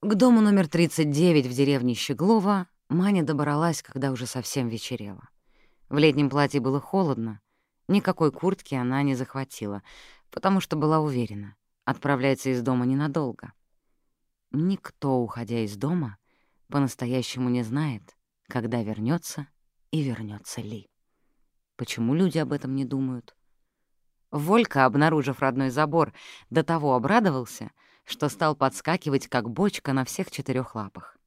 К дому номер 39 в деревне Щеглова Маня добралась, когда уже совсем вечерело. В летнем платье было холодно, никакой куртки она не захватила, потому что была уверена, отправляется из дома ненадолго. Никто, уходя из дома, по-настоящему не знает, когда вернется и вернется ли. Почему люди об этом не думают? Волька, обнаружив родной забор, до того обрадовался, что стал подскакивать, как бочка, на всех четырех лапах.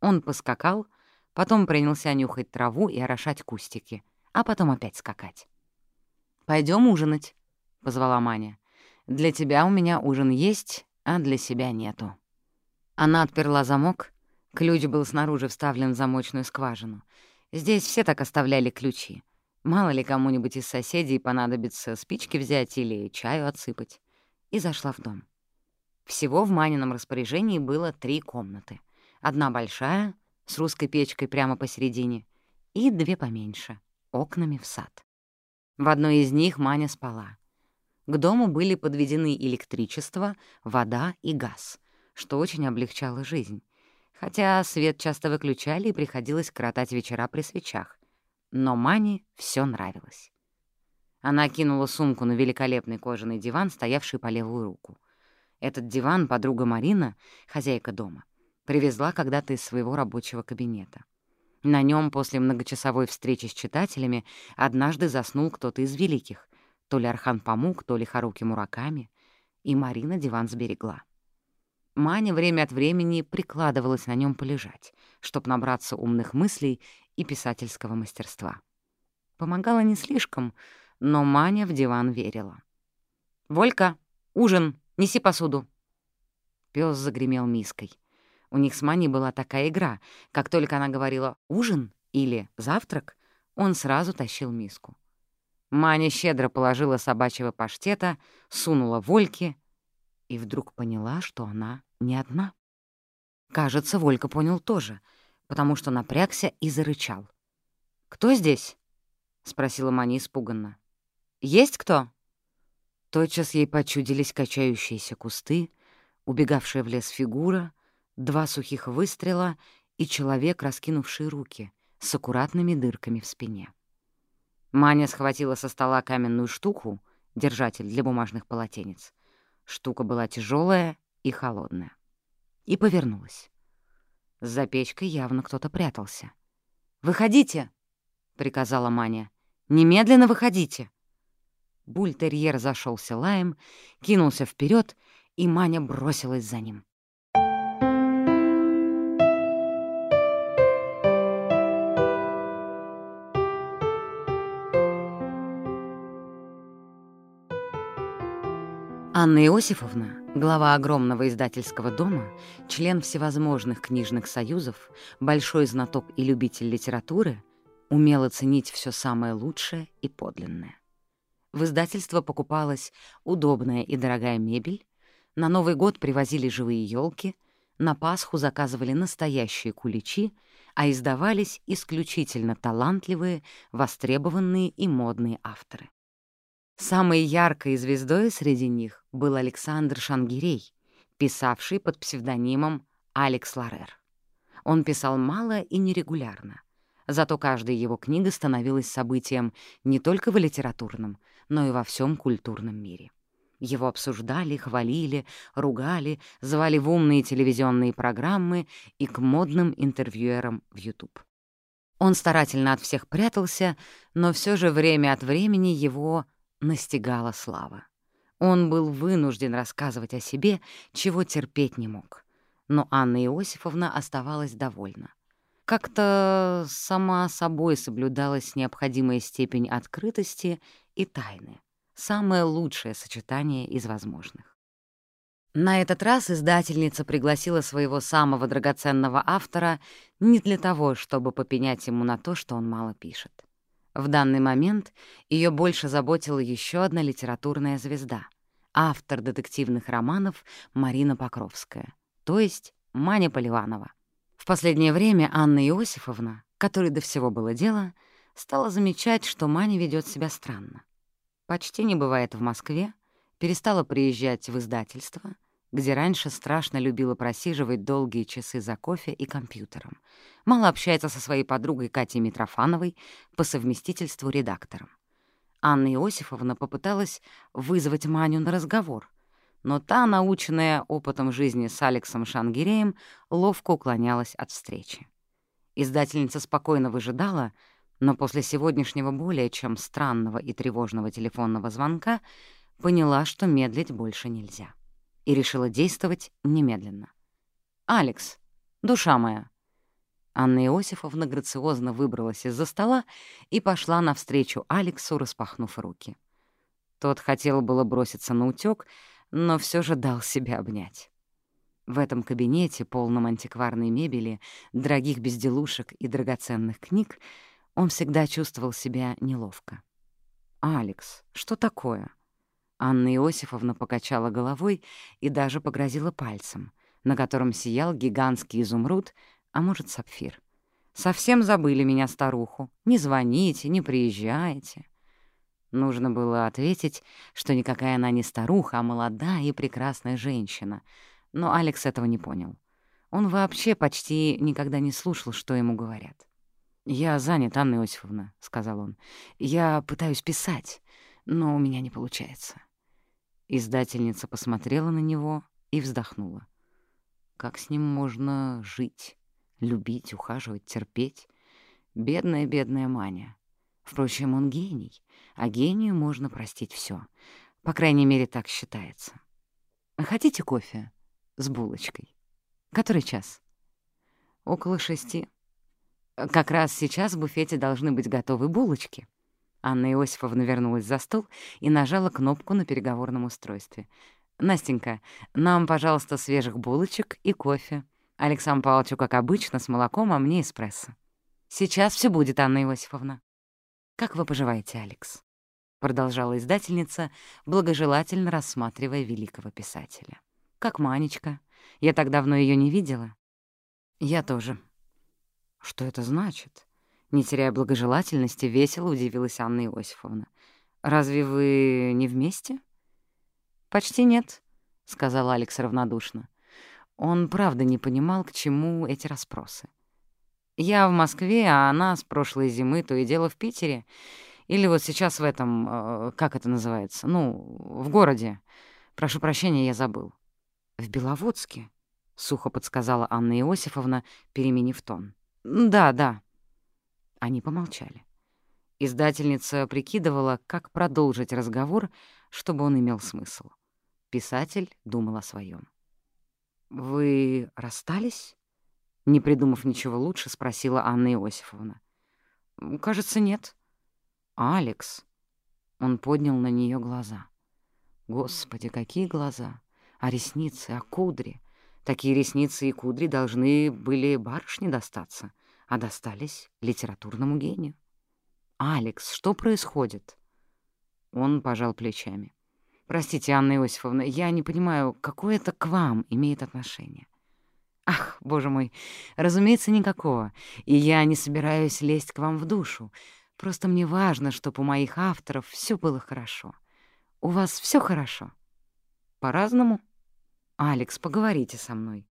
Он поскакал, потом принялся нюхать траву и орошать кустики, а потом опять скакать. Пойдем ужинать», — позвала Маня. «Для тебя у меня ужин есть, а для себя нету». Она отперла замок. Ключ был снаружи вставлен в замочную скважину. Здесь все так оставляли ключи. Мало ли кому-нибудь из соседей понадобится спички взять или чаю отсыпать. И зашла в дом. Всего в Манином распоряжении было три комнаты. Одна большая, с русской печкой прямо посередине, и две поменьше, окнами в сад. В одной из них Маня спала. К дому были подведены электричество, вода и газ, что очень облегчало жизнь. Хотя свет часто выключали и приходилось коротать вечера при свечах. Но Мане все нравилось. Она кинула сумку на великолепный кожаный диван, стоявший по левую руку. Этот диван подруга Марина, хозяйка дома, привезла когда-то из своего рабочего кабинета. На нем после многочасовой встречи с читателями однажды заснул кто-то из великих, то ли Архан Памук, то ли Харуки Мураками, и Марина диван сберегла. Маня время от времени прикладывалась на нем полежать, чтобы набраться умных мыслей и писательского мастерства. Помогала не слишком, но Маня в диван верила. «Волька, ужин, неси посуду!» Пёс загремел миской. У них с Маней была такая игра. Как только она говорила «ужин» или «завтрак», он сразу тащил миску. Маня щедро положила собачьего паштета, сунула Вольке и вдруг поняла, что она не одна. Кажется, Волька понял тоже, потому что напрягся и зарычал. «Кто здесь?» — спросила Маня испуганно. «Есть кто?» Тотчас ей почудились качающиеся кусты, убегавшая в лес фигура, два сухих выстрела и человек, раскинувший руки, с аккуратными дырками в спине. Маня схватила со стола каменную штуку, держатель для бумажных полотенец. Штука была тяжелая и холодная. И повернулась. За печкой явно кто-то прятался. «Выходите!» — приказала Маня. «Немедленно выходите!» Бультерьер зашелся лаем, кинулся вперед, и Маня бросилась за ним. Анна Иосифовна, глава огромного издательского дома, член всевозможных книжных союзов, большой знаток и любитель литературы, умела ценить все самое лучшее и подлинное. В издательство покупалась удобная и дорогая мебель, на Новый год привозили живые елки, на Пасху заказывали настоящие куличи, а издавались исключительно талантливые, востребованные и модные авторы. Самой яркой звездой среди них был Александр Шангирей, писавший под псевдонимом Алекс Ларер. Он писал мало и нерегулярно, зато каждая его книга становилась событием не только в литературном, но и во всем культурном мире. Его обсуждали, хвалили, ругали, звали в умные телевизионные программы и к модным интервьюерам в YouTube. Он старательно от всех прятался, но все же время от времени его настигала слава. Он был вынужден рассказывать о себе, чего терпеть не мог. Но Анна Иосифовна оставалась довольна. Как-то сама собой соблюдалась необходимая степень открытости и тайны, самое лучшее сочетание из возможных. На этот раз издательница пригласила своего самого драгоценного автора не для того, чтобы попенять ему на то, что он мало пишет. В данный момент ее больше заботила еще одна литературная звезда — автор детективных романов Марина Покровская, то есть Маня Поливанова. В последнее время Анна Иосифовна, которой до всего было дело, стала замечать, что Маня ведет себя странно. Почти не бывает в Москве, перестала приезжать в издательство, где раньше страшно любила просиживать долгие часы за кофе и компьютером. Мало общается со своей подругой Катей Митрофановой, по совместительству редактором. Анна Иосифовна попыталась вызвать Маню на разговор, но та, наученная опытом жизни с Алексом Шангиреем, ловко уклонялась от встречи. Издательница спокойно выжидала, но после сегодняшнего более чем странного и тревожного телефонного звонка поняла, что медлить больше нельзя, и решила действовать немедленно. «Алекс, душа моя!» Анна Иосифовна грациозно выбралась из-за стола и пошла навстречу Алексу, распахнув руки. Тот хотел было броситься на утёк, но все же дал себя обнять. В этом кабинете, полном антикварной мебели, дорогих безделушек и драгоценных книг, он всегда чувствовал себя неловко. «Алекс, что такое?» Анна Иосифовна покачала головой и даже погрозила пальцем, на котором сиял гигантский изумруд, а может, сапфир. «Совсем забыли меня, старуху. Не звоните, не приезжайте». Нужно было ответить, что никакая она не старуха, а молодая и прекрасная женщина. Но Алекс этого не понял. Он вообще почти никогда не слушал, что ему говорят. «Я занят, Анна Иосифовна», — сказал он. «Я пытаюсь писать, но у меня не получается». Издательница посмотрела на него и вздохнула. Как с ним можно жить, любить, ухаживать, терпеть? Бедная, бедная Маня. Впрочем, он гений, а гению можно простить все. По крайней мере, так считается. Хотите кофе с булочкой? Который час? Около шести. Как раз сейчас в буфете должны быть готовы булочки. Анна Иосифовна вернулась за стол и нажала кнопку на переговорном устройстве. «Настенька, нам, пожалуйста, свежих булочек и кофе. Александру Павловичу, как обычно, с молоком, а мне эспрессо. Сейчас все будет, Анна Иосифовна». «Как вы поживаете, Алекс?» — продолжала издательница, благожелательно рассматривая великого писателя. «Как Манечка? Я так давно ее не видела». «Я тоже». «Что это значит?» Не теряя благожелательности, весело удивилась Анна Иосифовна. «Разве вы не вместе?» «Почти нет», — сказал Алекс равнодушно. Он правда не понимал, к чему эти расспросы. Я в Москве, а она с прошлой зимы то и дело в Питере. Или вот сейчас в этом, э, как это называется, ну, в городе. Прошу прощения, я забыл. В Беловодске, — сухо подсказала Анна Иосифовна, переменив тон. Да, да. Они помолчали. Издательница прикидывала, как продолжить разговор, чтобы он имел смысл. Писатель думал о своем. «Вы расстались?» Не придумав ничего лучше, спросила Анна Иосифовна. «Кажется, нет». «Алекс». Он поднял на нее глаза. «Господи, какие глаза! А ресницы, а кудри! Такие ресницы и кудри должны были барышне достаться, а достались литературному гению». «Алекс, что происходит?» Он пожал плечами. «Простите, Анна Иосифовна, я не понимаю, какое это к вам имеет отношение. Ах, боже мой, разумеется, никакого. И я не собираюсь лезть к вам в душу. Просто мне важно, чтобы у моих авторов все было хорошо. У вас все хорошо? По-разному? Алекс, поговорите со мной.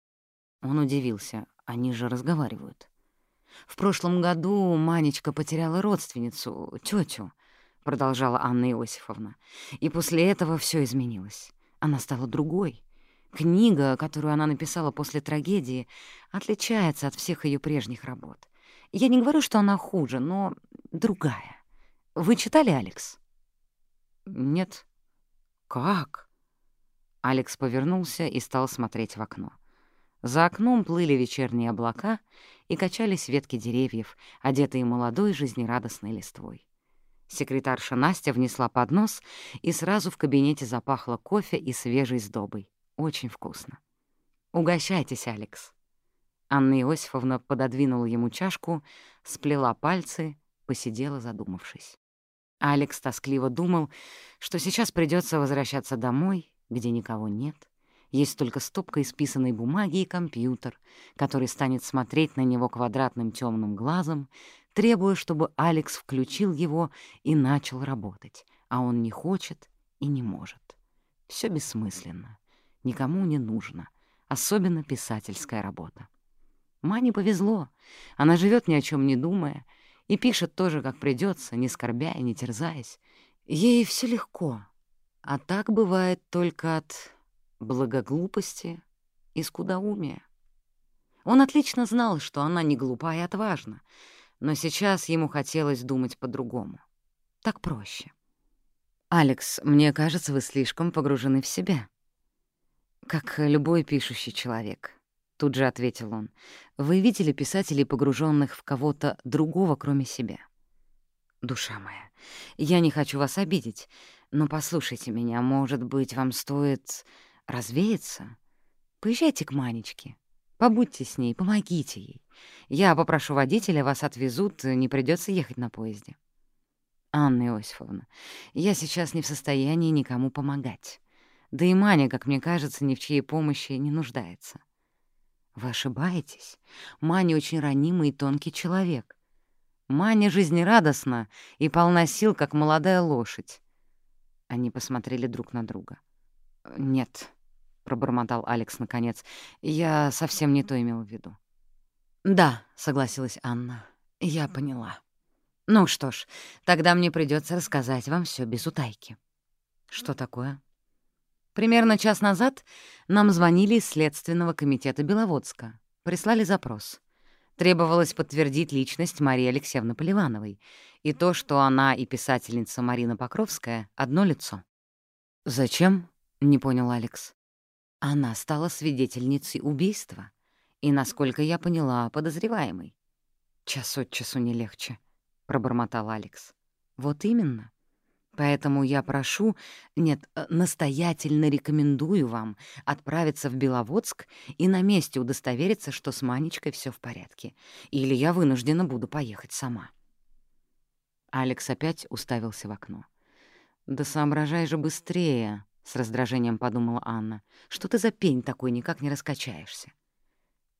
Он удивился. Они же разговаривают. В прошлом году Манечка потеряла родственницу, тетю, продолжала Анна Иосифовна. И после этого все изменилось. Она стала другой. Книга, которую она написала после трагедии, отличается от всех ее прежних работ. Я не говорю, что она хуже, но другая. Вы читали, Алекс? Нет. Как? Алекс повернулся и стал смотреть в окно. За окном плыли вечерние облака и качались ветки деревьев, одетые молодой жизнерадостной листвой. Секретарша Настя внесла поднос, и сразу в кабинете запахло кофе и свежей сдобой. Очень вкусно. Угощайтесь, Алекс. Анна Иосифовна пододвинула ему чашку, сплела пальцы, посидела, задумавшись. Алекс тоскливо думал, что сейчас придется возвращаться домой, где никого нет. Есть только стопка исписанной бумаги и компьютер, который станет смотреть на него квадратным темным глазом, требуя, чтобы Алекс включил его и начал работать, а он не хочет и не может. Все бессмысленно. никому не нужно, особенно писательская работа. Мане повезло, она живет ни о чем не думая и пишет тоже, как придется, не скорбя и не терзаясь. Ей все легко, а так бывает только от благоглупости и скудоумия. Он отлично знал, что она не глупа и отважна, но сейчас ему хотелось думать по-другому. Так проще. «Алекс, мне кажется, вы слишком погружены в себя». «Как любой пишущий человек», — тут же ответил он. «Вы видели писателей, погруженных в кого-то другого, кроме себя?» «Душа моя, я не хочу вас обидеть, но послушайте меня, может быть, вам стоит развеяться? Поезжайте к Манечке, побудьте с ней, помогите ей. Я попрошу водителя, вас отвезут, не придется ехать на поезде». «Анна Иосифовна, я сейчас не в состоянии никому помогать. Да и Маня, как мне кажется, ни в чьей помощи не нуждается». «Вы ошибаетесь. Маня очень ранимый и тонкий человек. Маня жизнерадостна и полна сил, как молодая лошадь». Они посмотрели друг на друга. «Нет», — пробормотал Алекс наконец, — «я совсем не то имел в виду». «Да», — согласилась Анна, — «я поняла». Ну что ж, тогда мне придется рассказать вам все без утайки. Что такое? Примерно час назад нам звонили из Следственного комитета Беловодска. Прислали запрос. Требовалось подтвердить личность Марии Алексеевны Поливановой и то, что она и писательница Марина Покровская — одно лицо. «Зачем?» — не понял Алекс. Она стала свидетельницей убийства и, насколько я поняла, подозреваемой. Час от часу не легче пробормотал Алекс. «Вот именно. Поэтому я прошу, нет, э, настоятельно рекомендую вам отправиться в Беловодск и на месте удостовериться, что с Манечкой все в порядке. Или я вынуждена буду поехать сама». Алекс опять уставился в окно. «Да соображай же быстрее», — с раздражением подумала Анна. «Что ты за пень такой, никак не раскачаешься?»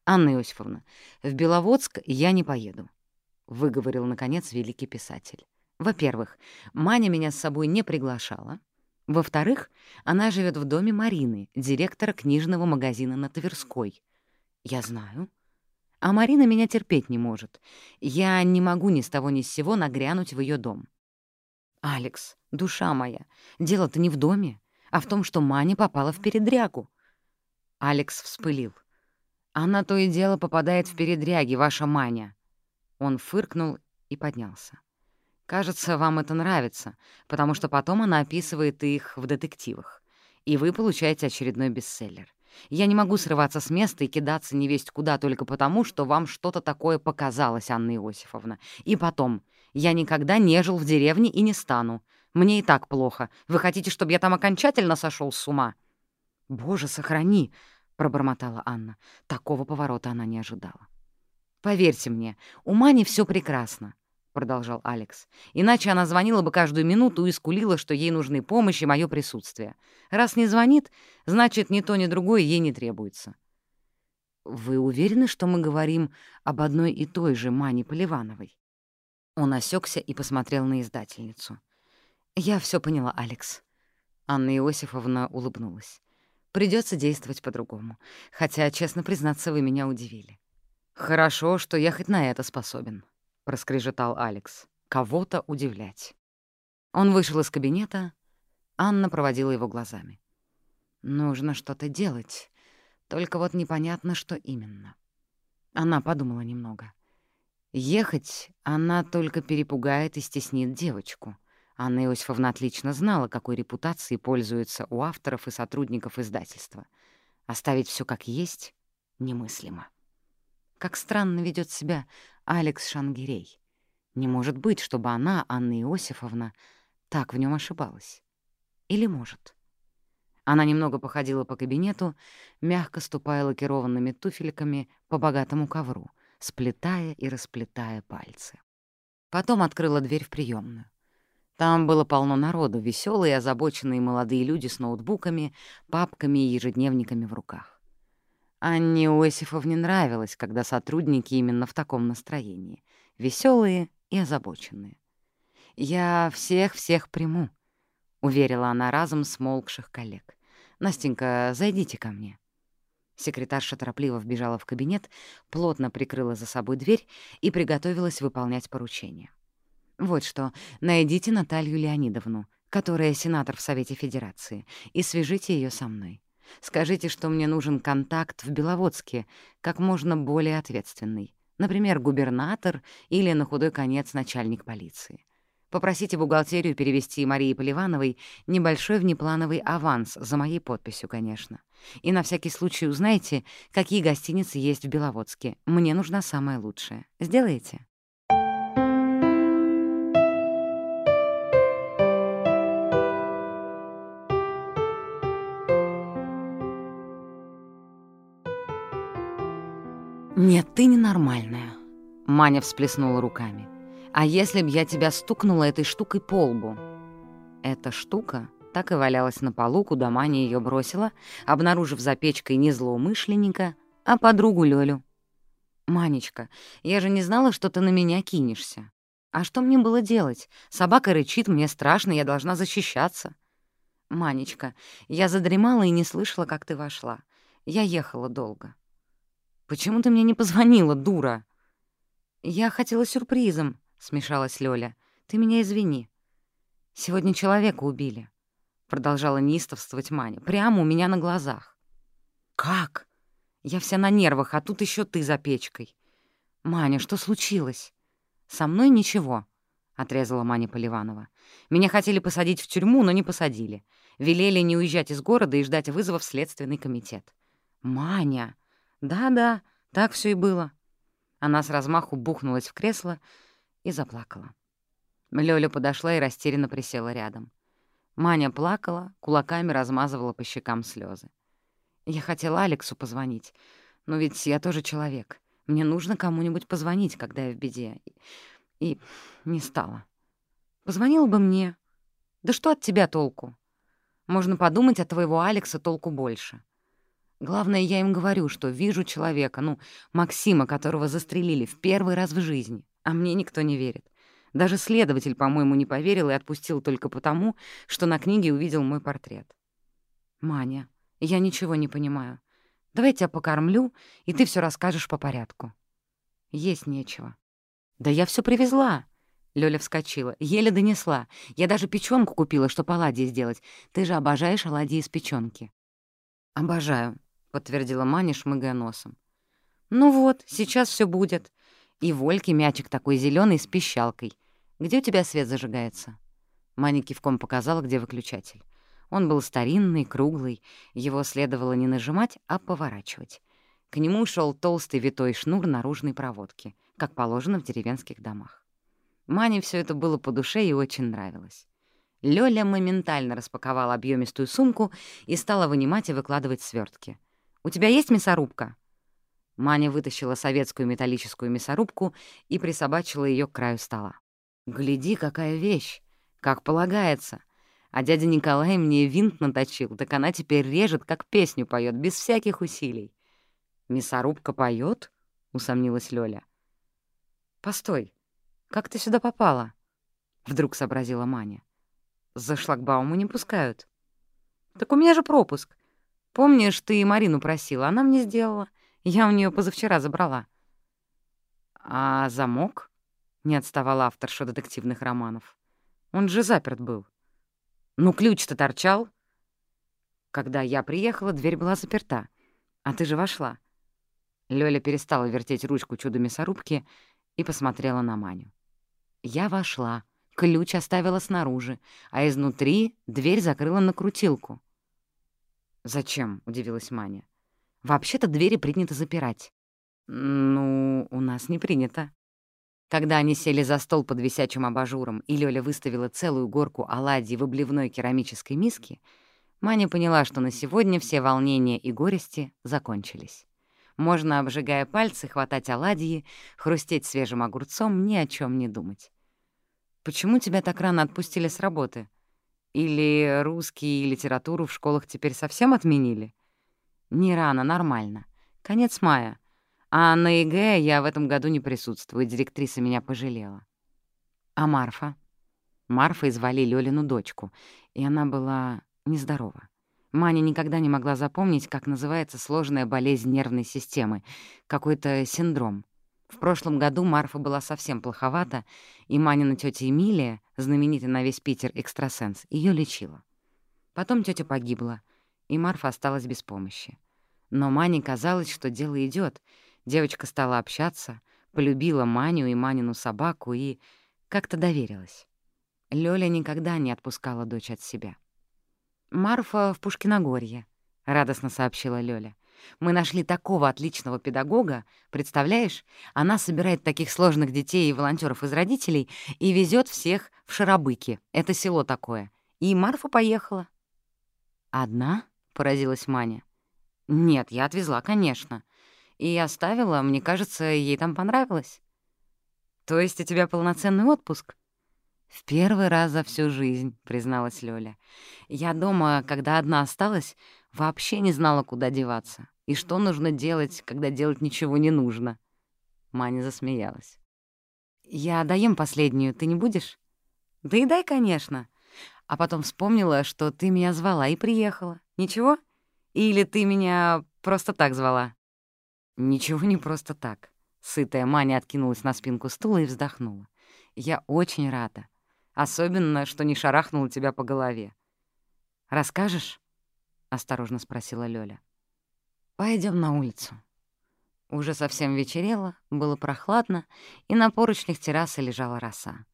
«Анна Иосифовна, в Беловодск я не поеду выговорил, наконец, великий писатель. Во-первых, Маня меня с собой не приглашала. Во-вторых, она живет в доме Марины, директора книжного магазина на Тверской. Я знаю. А Марина меня терпеть не может. Я не могу ни с того ни с сего нагрянуть в ее дом. «Алекс, душа моя, дело-то не в доме, а в том, что Маня попала в передрягу». Алекс вспылил. «Она то и дело попадает в передряги, ваша Маня. Он фыркнул и поднялся. «Кажется, вам это нравится, потому что потом она описывает их в детективах, и вы получаете очередной бестселлер. Я не могу срываться с места и кидаться невесть куда только потому, что вам что-то такое показалось, Анна Иосифовна. И потом, я никогда не жил в деревне и не стану. Мне и так плохо. Вы хотите, чтобы я там окончательно сошел с ума?» «Боже, сохрани!» — пробормотала Анна. Такого поворота она не ожидала. «Поверьте мне, у Мани все прекрасно», — продолжал Алекс. «Иначе она звонила бы каждую минуту и скулила, что ей нужны помощь и мое присутствие. Раз не звонит, значит, ни то, ни другое ей не требуется». «Вы уверены, что мы говорим об одной и той же Мане Поливановой?» Он осекся и посмотрел на издательницу. «Я все поняла, Алекс». Анна Иосифовна улыбнулась. Придется действовать по-другому. Хотя, честно признаться, вы меня удивили. «Хорошо, что я хоть на это способен», — проскрежетал Алекс. «Кого-то удивлять». Он вышел из кабинета. Анна проводила его глазами. «Нужно что-то делать, только вот непонятно, что именно». Она подумала немного. Ехать она только перепугает и стеснит девочку. Анна Иосифовна отлично знала, какой репутацией пользуются у авторов и сотрудников издательства. Оставить все как есть немыслимо. Как странно ведет себя Алекс Шангирей. Не может быть, чтобы она, Анна Иосифовна, так в нем ошибалась. Или может? Она немного походила по кабинету, мягко ступая лакированными туфельками по богатому ковру, сплетая и расплетая пальцы. Потом открыла дверь в приемную. Там было полно народу, веселые озабоченные молодые люди с ноутбуками, папками и ежедневниками в руках. Анне Иосифовне нравилось, когда сотрудники именно в таком настроении, веселые и озабоченные. «Я всех-всех приму», — уверила она разом смолкших коллег. «Настенька, зайдите ко мне». Секретарша торопливо вбежала в кабинет, плотно прикрыла за собой дверь и приготовилась выполнять поручение. «Вот что, найдите Наталью Леонидовну, которая сенатор в Совете Федерации, и свяжите ее со мной. Скажите, что мне нужен контакт в Беловодске, как можно более ответственный, например, губернатор или, на худой конец, начальник полиции. Попросите бухгалтерию перевести Марии Поливановой небольшой внеплановый аванс, за моей подписью, конечно. И на всякий случай узнайте, какие гостиницы есть в Беловодске. Мне нужна самая лучшая. Сделаете? «Нет, ты ненормальная», — Маня всплеснула руками. «А если б я тебя стукнула этой штукой по лбу?» Эта штука так и валялась на полу, куда Маня ее бросила, обнаружив за печкой не злоумышленника, а подругу Лёлю. «Манечка, я же не знала, что ты на меня кинешься. А что мне было делать? Собака рычит, мне страшно, я должна защищаться». «Манечка, я задремала и не слышала, как ты вошла. Я ехала долго». «Почему ты мне не позвонила, дура?» «Я хотела сюрпризом», — смешалась Лёля. «Ты меня извини». «Сегодня человека убили», — продолжала неистовствовать Маня. «Прямо у меня на глазах». «Как?» «Я вся на нервах, а тут еще ты за печкой». «Маня, что случилось?» «Со мной ничего», — отрезала Маня Поливанова. «Меня хотели посадить в тюрьму, но не посадили. Велели не уезжать из города и ждать вызова в Следственный комитет». «Маня!» «Да-да, так все и было». Она с размаху бухнулась в кресло и заплакала. Лёля подошла и растерянно присела рядом. Маня плакала, кулаками размазывала по щекам слезы. Я хотела Алексу позвонить, но ведь я тоже человек. Мне нужно кому-нибудь позвонить, когда я в беде. И не стала. Позвонила бы мне. Да что от тебя толку? Можно подумать, от твоего Алекса толку больше. Главное, я им говорю, что вижу человека, ну, Максима, которого застрелили в первый раз в жизни, а мне никто не верит. Даже следователь, по-моему, не поверил и отпустил только потому, что на книге увидел мой портрет. «Маня, я ничего не понимаю. Давай я тебя покормлю, и ты все расскажешь по порядку». «Есть нечего». «Да я все привезла». Лёля вскочила, еле донесла. «Я даже печёнку купила, чтобы оладьи сделать. Ты же обожаешь оладьи из печёнки». «Обожаю», — подтвердила Маня, шмыгая носом. «Ну вот, сейчас все будет. И Вольке мячик такой зеленый с пищалкой. Где у тебя свет зажигается?» Маня кивком показала, где выключатель. Он был старинный, круглый, его следовало не нажимать, а поворачивать. К нему шел толстый витой шнур наружной проводки, как положено в деревенских домах. Мане все это было по душе и очень нравилось. Лёля моментально распаковала объемистую сумку и стала вынимать и выкладывать свертки — у тебя есть мясорубка?» Маня вытащила советскую металлическую мясорубку и присобачила ее к краю стола. «Гляди, какая вещь! Как полагается! А дядя Николай мне винт наточил, так она теперь режет, как песню поет, без всяких усилий». «Мясорубка поет? усомнилась Лёля. «Постой, как ты сюда попала?» — вдруг сообразила Маня. «За шлагбауму не пускают». «Так у меня же пропуск. Помнишь, ты Марину просила, она мне сделала. Я у нее позавчера забрала». «А замок?» — не отставал авторша детективных романов. «Он же заперт был». «Ну, ключ-то торчал». Когда я приехала, дверь была заперта. А ты же вошла. Лёля перестала вертеть ручку чудо-мясорубки и посмотрела на Маню. Я вошла, ключ оставила снаружи, а изнутри дверь закрыла на крутилку. «Зачем?» — удивилась Маня. «Вообще-то двери принято запирать». «Ну, у нас не принято». Когда они сели за стол под висячим абажуром, и Лёля выставила целую горку оладий в обливной керамической миске, Маня поняла, что на сегодня все волнения и горести закончились. Можно, обжигая пальцы, хватать оладьи, хрустеть свежим огурцом, ни о чем не думать. «Почему тебя так рано отпустили с работы?» Или русский и литературу в школах теперь совсем отменили? Не рано, нормально. Конец мая. А на ЕГЭ я в этом году не присутствую, директриса меня пожалела. А Марфа? Марфа извали Лёлину дочку, и она была нездорова. Маня никогда не могла запомнить, как называется сложная болезнь нервной системы, какой-то синдром. В прошлом году Марфа была совсем плоховата, и Манина тетя Эмилия, знаменитая на весь Питер экстрасенс, ее лечила. Потом тетя погибла, и Марфа осталась без помощи. Но Мане казалось, что дело идет. Девочка стала общаться, полюбила Маню и Манину собаку и как-то доверилась. Лёля никогда не отпускала дочь от себя. «Марфа в Пушкиногорье», — радостно сообщила Лёля. «Мы нашли такого отличного педагога, представляешь? Она собирает таких сложных детей и волонтеров из родителей и везет всех в Шарабыки. Это село такое. И Марфа поехала». «Одна?» — поразилась Маня. «Нет, я отвезла, конечно. И оставила, мне кажется, ей там понравилось». «То есть у тебя полноценный отпуск?» «В первый раз за всю жизнь», — призналась Лёля. «Я дома, когда одна осталась, вообще не знала, куда деваться. И что нужно делать, когда делать ничего не нужно». Маня засмеялась. «Я доем последнюю, ты не будешь?» «Да и дай, конечно». А потом вспомнила, что ты меня звала и приехала. Ничего? Или ты меня просто так звала?» «Ничего не просто так». Сытая Маня откинулась на спинку стула и вздохнула. «Я очень рада. Особенно, что не шарахнула тебя по голове. «Расскажешь?» — осторожно спросила Лёля. Пойдем на улицу». Уже совсем вечерело, было прохладно, и на поручнях террасы лежала роса.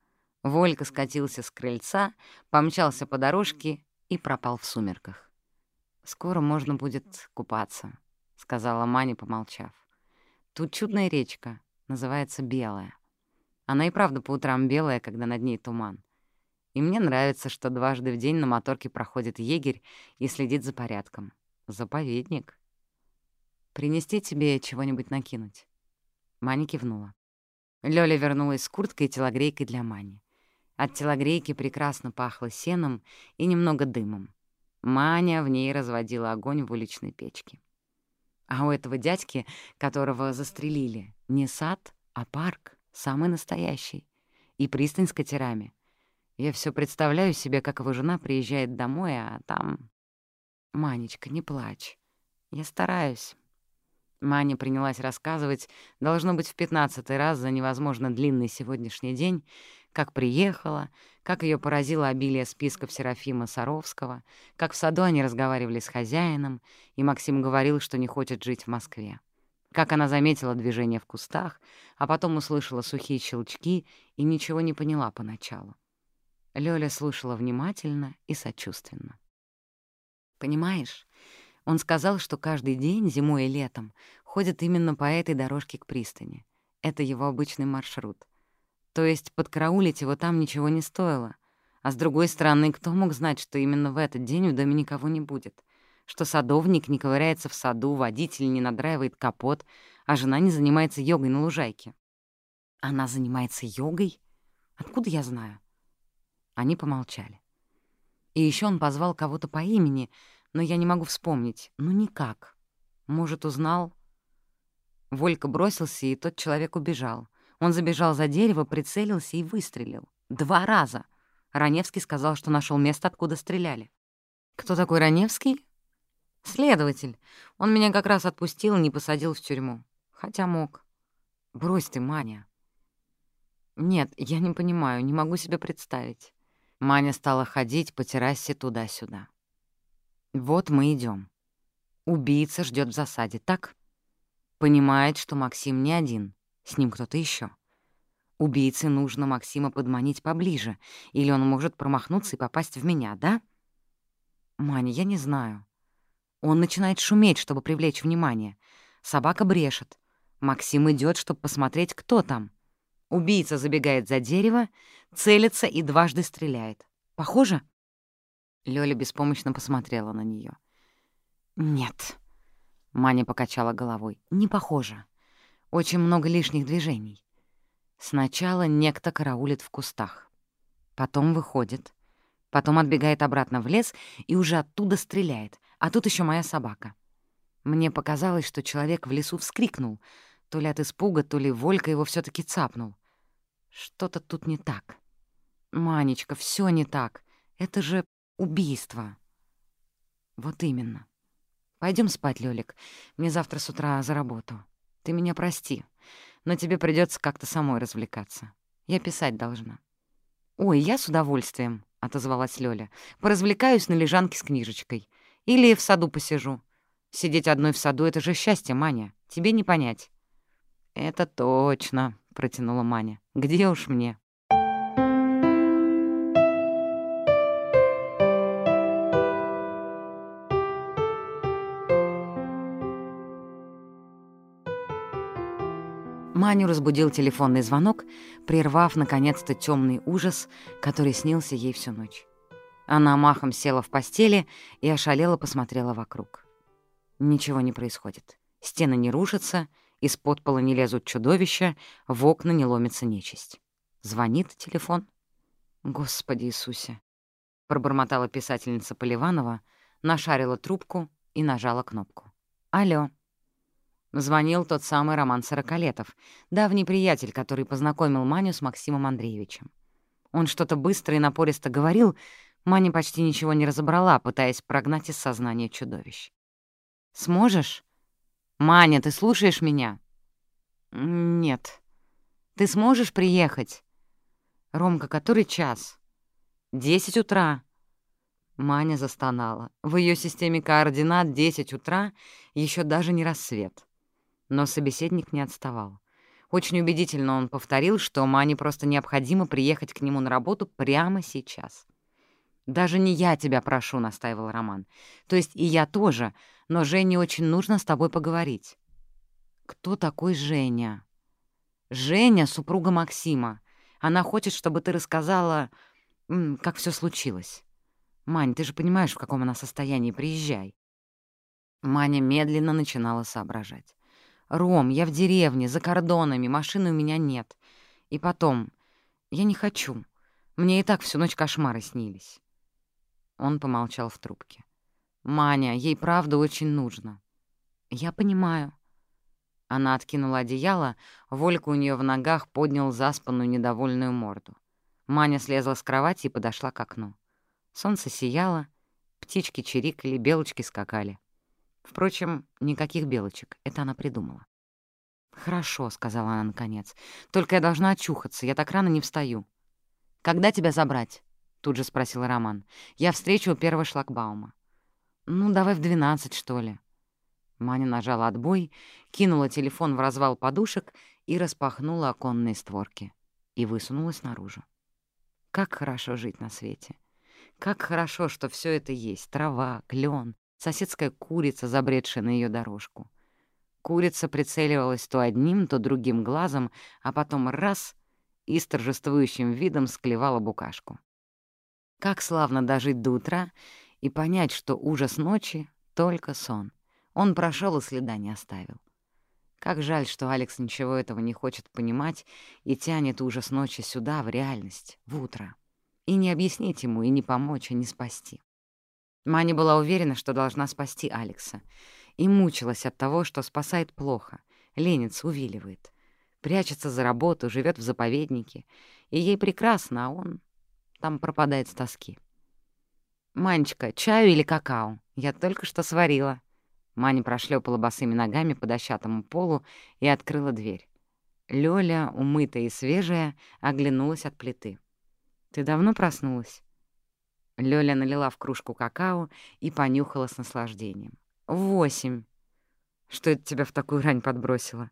Волька скатился с крыльца, помчался по дорожке и пропал в сумерках. «Скоро можно будет купаться», — сказала Маня, помолчав. «Тут чудная речка, называется Белая. Она и правда по утрам белая, когда над ней туман. И мне нравится, что дважды в день на моторке проходит егерь и следит за порядком. Заповедник. Принести тебе чего-нибудь накинуть?» Маня кивнула. Лёля вернулась с курткой и телогрейкой для Мани. От телогрейки прекрасно пахло сеном и немного дымом. Маня в ней разводила огонь в уличной печке. А у этого дядьки, которого застрелили, не сад, а парк, самый настоящий. И пристань с катерами. Я все представляю себе, как его жена приезжает домой, а там... «Манечка, не плачь. Я стараюсь». Маня принялась рассказывать, должно быть, в пятнадцатый раз за невозможно длинный сегодняшний день, как приехала, как ее поразило обилие списков Серафима Саровского, как в саду они разговаривали с хозяином, и Максим говорил, что не хочет жить в Москве. Как она заметила движение в кустах, а потом услышала сухие щелчки и ничего не поняла поначалу. Лёля слушала внимательно и сочувственно. «Понимаешь, он сказал, что каждый день, зимой и летом, ходит именно по этой дорожке к пристани. Это его обычный маршрут. То есть подкараулить его там ничего не стоило. А с другой стороны, кто мог знать, что именно в этот день в доме никого не будет? Что садовник не ковыряется в саду, водитель не надраивает капот, а жена не занимается йогой на лужайке? Она занимается йогой? Откуда я знаю? Они помолчали. И еще он позвал кого-то по имени, но я не могу вспомнить. Ну, никак. Может, узнал? Волька бросился, и тот человек убежал. Он забежал за дерево, прицелился и выстрелил. Два раза. Раневский сказал, что нашел место, откуда стреляли. Кто такой Раневский? Следователь. Он меня как раз отпустил и не посадил в тюрьму. Хотя мог. Брось ты, Маня. Нет, я не понимаю, не могу себе представить. Маня стала ходить по террасе туда-сюда. Вот мы идем. Убийца ждет в засаде, так? Понимает, что Максим не один, с ним кто-то еще. Убийце нужно Максима подманить поближе, или он может промахнуться и попасть в меня, да? Маня, я не знаю. Он начинает шуметь, чтобы привлечь внимание. Собака брешет. Максим идет, чтобы посмотреть, кто там. Убийца забегает за дерево, целится и дважды стреляет. Похоже? Лёля беспомощно посмотрела на неё. «Нет», — Маня покачала головой, — «не похоже. Очень много лишних движений. Сначала некто караулит в кустах, потом выходит, потом отбегает обратно в лес и уже оттуда стреляет, а тут ещё моя собака. Мне показалось, что человек в лесу вскрикнул, то ли от испуга, то ли Волька его всё таки цапнул. Что-то тут не так. Манечка, всё не так. Это же убийство. Вот именно. Пойдем спать, Лёлик. Мне завтра с утра за работу. Ты меня прости, но тебе придется как-то самой развлекаться. Я писать должна. Ой, я с удовольствием, — отозвалась Лёля. Поразвлекаюсь на лежанке с книжечкой. Или в саду посижу. Сидеть одной в саду — это же счастье, Маня. Тебе не понять. «Это точно», — протянула Маня. «Где уж мне?» Маню разбудил телефонный звонок, прервав, наконец-то, темный ужас, который снился ей всю ночь. Она махом села в постели и ошалела посмотрела вокруг. Ничего не происходит. Стены не рушатся, из-под пола не лезут чудовища, в окна не ломится нечисть. Звонит телефон. «Господи Иисусе!» — пробормотала писательница Поливанова, нашарила трубку и нажала кнопку. «Алло!» Звонил тот самый Роман Сорокалетов, давний приятель, который познакомил Маню с Максимом Андреевичем. Он что-то быстро и напористо говорил, Маня почти ничего не разобрала, пытаясь прогнать из сознания чудовищ. «Сможешь?» «Маня, ты слушаешь меня?» «Нет». «Ты сможешь приехать?» «Ромка, который час?» «Десять утра». Маня застонала. В ее системе координат 10 утра еще даже не рассвет. Но собеседник не отставал. Очень убедительно он повторил, что Мане просто необходимо приехать к нему на работу прямо сейчас. «Даже не я тебя прошу», — настаивал Роман. «То есть и я тоже, но Жене очень нужно с тобой поговорить». «Кто такой Женя?» «Женя — супруга Максима. Она хочет, чтобы ты рассказала, как все случилось. Мань, ты же понимаешь, в каком она состоянии. Приезжай». Маня медленно начинала соображать. «Ром, я в деревне, за кордонами, машины у меня нет. И потом, я не хочу. Мне и так всю ночь кошмары снились». Он помолчал в трубке. «Маня, ей правда очень нужно». «Я понимаю». Она откинула одеяло, Волька у нее в ногах поднял заспанную недовольную морду. Маня слезла с кровати и подошла к окну. Солнце сияло, птички чирикали, белочки скакали. Впрочем, никаких белочек, это она придумала. «Хорошо», — сказала она наконец. «Только я должна очухаться, я так рано не встаю». «Когда тебя забрать?» — тут же спросил Роман. «Я встречу у первого шлагбаума». «Ну, давай в двенадцать, что ли». Маня нажала отбой, кинула телефон в развал подушек и распахнула оконные створки. И высунулась наружу. Как хорошо жить на свете. Как хорошо, что все это есть. Трава, клен, соседская курица, забредшая на ее дорожку. Курица прицеливалась то одним, то другим глазом, а потом раз — и с торжествующим видом склевала букашку. Как славно дожить до утра и понять, что ужас ночи — только сон. Он прошел и следа не оставил. Как жаль, что Алекс ничего этого не хочет понимать и тянет ужас ночи сюда, в реальность, в утро. И не объяснить ему, и не помочь, и не спасти. Маня была уверена, что должна спасти Алекса, и мучилась от того, что спасает плохо, ленится, увиливает. Прячется за работу, живет в заповеднике, и ей прекрасно, а он там пропадает с тоски. «Манечка, чаю или какао? Я только что сварила». Маня прошлепала босыми ногами по дощатому полу и открыла дверь. Лёля, умытая и свежая, оглянулась от плиты. «Ты давно проснулась?» Лёля налила в кружку какао и понюхала с наслаждением. «Восемь». «Что это тебя в такую рань подбросило?»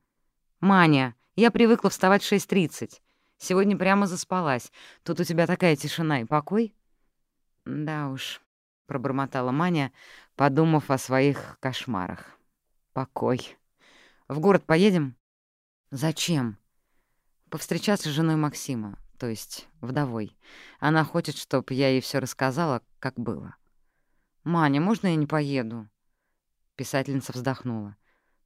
«Маня, я привыкла вставать в шесть тридцать. Сегодня прямо заспалась. Тут у тебя такая тишина и покой?» «Да уж», — пробормотала Маня, подумав о своих кошмарах. «Покой. В город поедем?» «Зачем?» «Повстречаться с женой Максима то есть вдовой. Она хочет, чтоб я ей все рассказала, как было. «Маня, можно я не поеду?» Писательница вздохнула.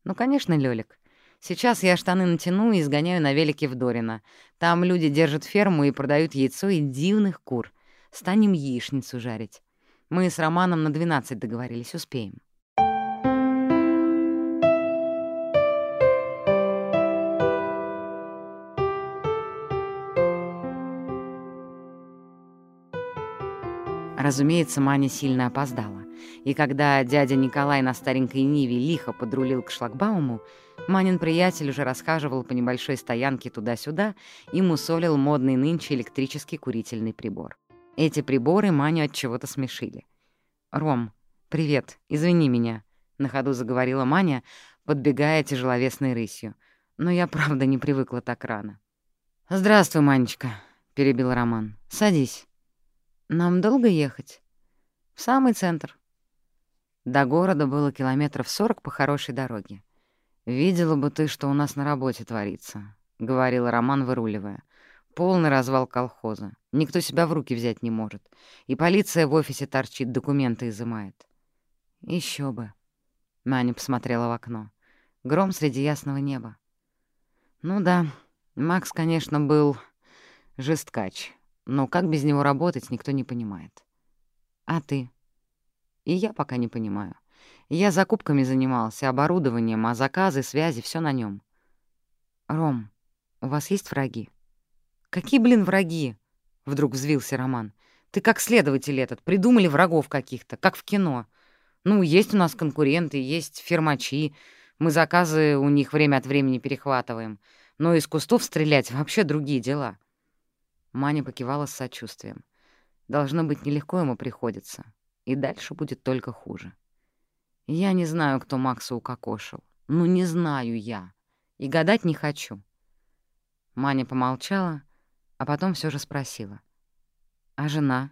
«Ну, конечно, Лёлик. Сейчас я штаны натяну и сгоняю на велике в Дорино. Там люди держат ферму и продают яйцо и дивных кур. Станем яичницу жарить. Мы с Романом на 12 договорились, успеем». Разумеется, Маня сильно опоздала. И когда дядя Николай на старенькой Ниве лихо подрулил к шлагбауму, Манин приятель уже расхаживал по небольшой стоянке туда-сюда и мусолил модный нынче электрический курительный прибор. Эти приборы Маню от чего-то смешили. «Ром, привет, извини меня», — на ходу заговорила Маня, подбегая тяжеловесной рысью. «Но я правда не привыкла так рано». «Здравствуй, Манечка», — перебил Роман. «Садись». «Нам долго ехать?» «В самый центр». До города было километров сорок по хорошей дороге. «Видела бы ты, что у нас на работе творится», — говорил Роман, выруливая. «Полный развал колхоза. Никто себя в руки взять не может. И полиция в офисе торчит, документы изымает». Еще бы». Маня посмотрела в окно. Гром среди ясного неба. «Ну да, Макс, конечно, был жесткач, но как без него работать, никто не понимает. А ты?» «И я пока не понимаю. Я закупками занимался, оборудованием, а заказы, связи — все на нем. «Ром, у вас есть враги?» «Какие, блин, враги?» — вдруг взвился Роман. «Ты как следователь этот, придумали врагов каких-то, как в кино. Ну, есть у нас конкуренты, есть фермачи, мы заказы у них время от времени перехватываем, но из кустов стрелять — вообще другие дела». Маня покивала с сочувствием. Должно быть, нелегко ему приходится, и дальше будет только хуже. Я не знаю, кто Макса укокошил. Ну, не знаю я. И гадать не хочу. Маня помолчала, а потом все же спросила. А жена?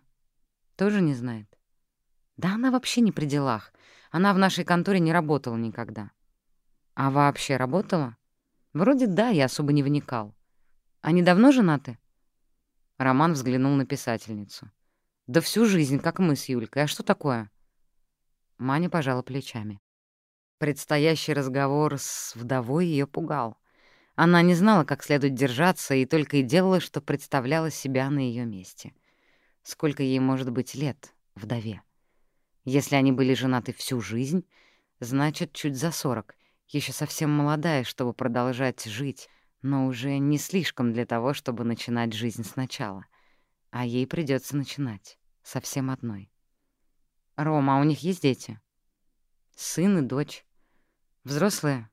Тоже не знает? Да она вообще не при делах. Она в нашей конторе не работала никогда. А вообще работала? Вроде да, я особо не вникал. Они давно женаты? Роман взглянул на писательницу. Да всю жизнь, как мы с Юлькой. А что такое? Маня пожала плечами. Предстоящий разговор с вдовой ее пугал. Она не знала, как следует держаться, и только и делала, что представляла себя на ее месте. Сколько ей может быть лет, вдове? Если они были женаты всю жизнь, значит, чуть за сорок, еще совсем молодая, чтобы продолжать жить, но уже не слишком для того, чтобы начинать жизнь сначала. А ей придется начинать, совсем одной. «Рома, а у них есть дети?» «Сын и дочь. Взрослые.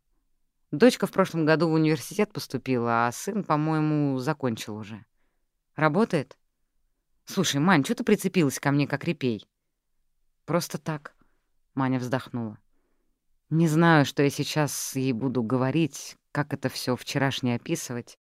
Дочка в прошлом году в университет поступила, а сын, по-моему, закончил уже. Работает? Слушай, Мань, что ты прицепилась ко мне, как репей?» «Просто так», — Маня вздохнула. «Не знаю, что я сейчас ей буду говорить, как это все вчерашнее описывать.